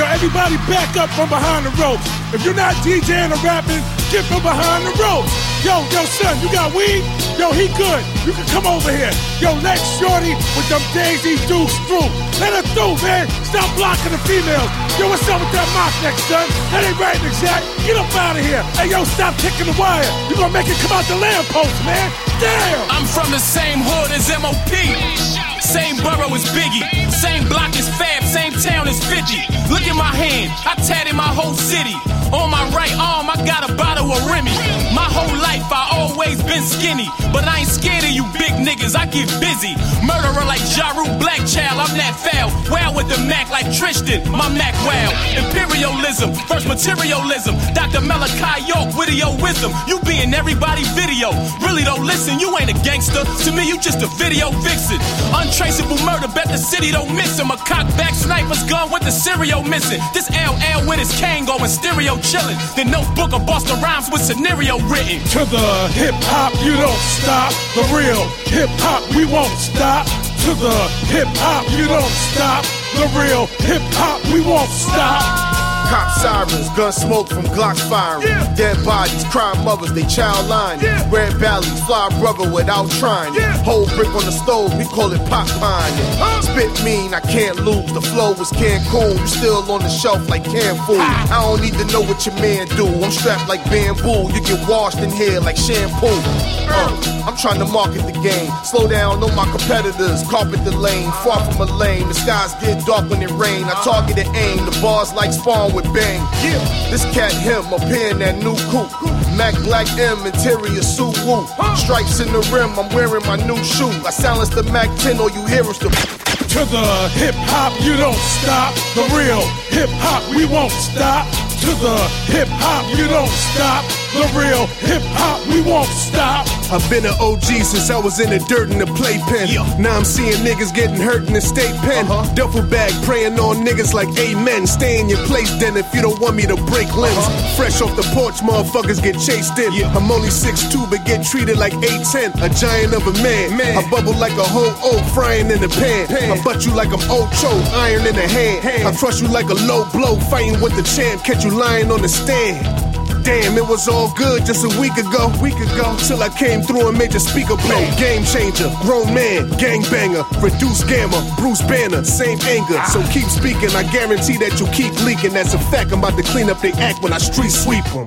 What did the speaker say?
Yo, everybody back up from behind the ropes. If you're not DJing or rapping, get from behind the ropes. Yo, yo, son, you got weed? Yo, he good. You can come over here. Yo, next shorty with them Daisy Dukes through. Let her through, man. Stop blocking the females. Yo, what's up with that mock next, son? That ain't right, exact. Get up out of here. Hey, yo, stop kicking the wire. You gonna make it come out the lamppost, man. Damn. I'm from the same hood as MOP. As Biggie. Same block as Fab. Same town as 50. Look at my hand. I tatted my whole city. On my right arm, I got a bottle of Remy. My whole life, I always been skinny. But I ain't scared of you big niggas. I get busy. Murderer like Ja Rule Black Child. That foul. With the Mac like Tristan. My Mac wow. Imperialism. First materialism. Dr. Malachi York your wisdom. You be in everybody video. Really don't listen. You ain't a gangster. To me, you just a video vixen. Untraceable murder. Bet the city don't miss him. A cockback sniper's gun with the serial missing. This LL with his cane going stereo chillin'. The notebook of Boston rhymes with scenario written. To the hip hop, you don't stop. The real hip hop, we won't stop. To the hip hop, you don't stop. The real hip hop, we won't stop. Cop sirens, gun smoke from Glocks firing. Yeah. Dead bodies, crying mothers, they child line. Yeah. Red valleys, fly brother without trying. Yeah. Whole brick on the stove, we call it pot pine. Huh? Spit mean, I can't lose. The flow is Cancun, you still on the shelf like canned food. I don't need to know what your man do. I'm strapped like bamboo, you get washed in here like shampoo. Uh, I'm trying to market the game. Slow down on my competitors, carpet the lane, far from a lane. The skies get dark when it rain. I target and aim, the bars like spawn with bang. Yeah, this cat him up here in that new coupe. Mac Black M interior suit woo. Stripes in the rim, I'm wearing my new shoe. I silence the Mac 10, all you hear is the. To the hip hop, you don't stop. The real hip hop, we won't stop. To the hip hop, you don't stop. The real hip hop, we won't stop. I've been an OG since I was in the dirt in the playpen. Now I'm seeing niggas getting hurt in the state pen. Uh-huh. Duffel bag praying on niggas like amen. Stay in your place then if you don't want me to break limbs. Uh-huh. Fresh off the porch, motherfuckers get chased in. I'm only 6'2 but get treated like 8'10. A giant of a man. man. I bubble like a whole oak frying in the pan. I butt you like I'm Ocho, iron in the hand. I crush you like a low blow, fighting with the champ. Catch you lying on the stand. Damn, it was all good just a week ago. Week ago, till I came through and made your speaker blow. Game changer, grown man, gang banger, reduced gamma, Bruce Banner, same anger. So keep speaking, I guarantee that you keep leaking. That's a fact. I'm about to clean up the act when I street sweep 'em.